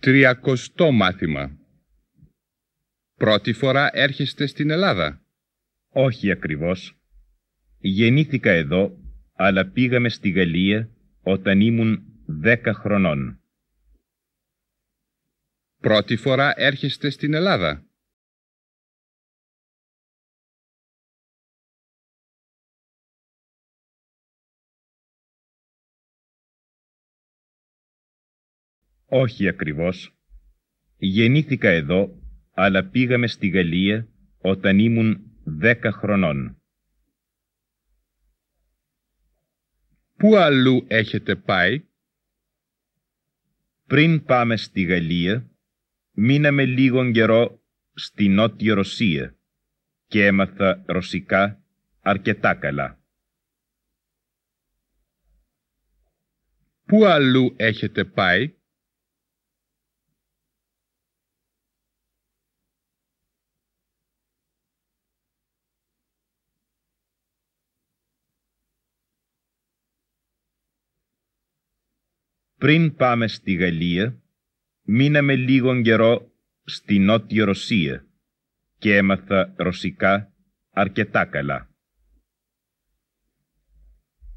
Τριακοστό μάθημα. Πρώτη φορά έρχεστε στην Ελλάδα; Όχι ακριβώς. Γεννήθηκα εδώ, αλλά πήγαμε στη Γαλλία όταν ήμουν δέκα χρονών. Πρώτη φορά έρχεστε στην Ελλάδα; Όχι ακριβώς. Γεννήθηκα εδώ, αλλά πήγαμε στη Γαλλία όταν ήμουν δέκα χρονών. Πού αλλού έχετε πάει; Πριν πάμε στη Γαλλία, μείναμε λίγον καιρό στη Νότια Ρωσία και έμαθα ρωσικά αρκετά καλά. Πού αλλού έχετε πάει; Πριν πάμε στη Γαλλία, μείναμε λίγον καιρό στη Νότια Ρωσία και έμαθα ρωσικά αρκετά καλά.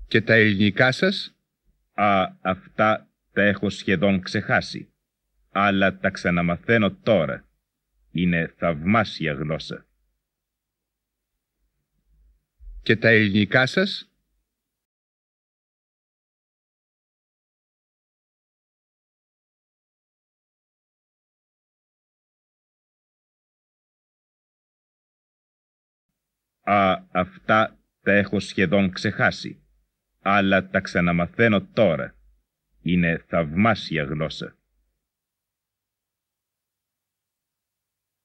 Και τα ελληνικά σας; Α, αυτά τα έχω σχεδόν ξεχάσει, αλλά τα ξαναμαθαίνω τώρα. Είναι θαυμάσια γλώσσα. Και τα ελληνικά σας; Α, αυτά τα έχω σχεδόν ξεχάσει, αλλά τα ξαναμαθαίνω τώρα. Είναι θαυμάσια γλώσσα.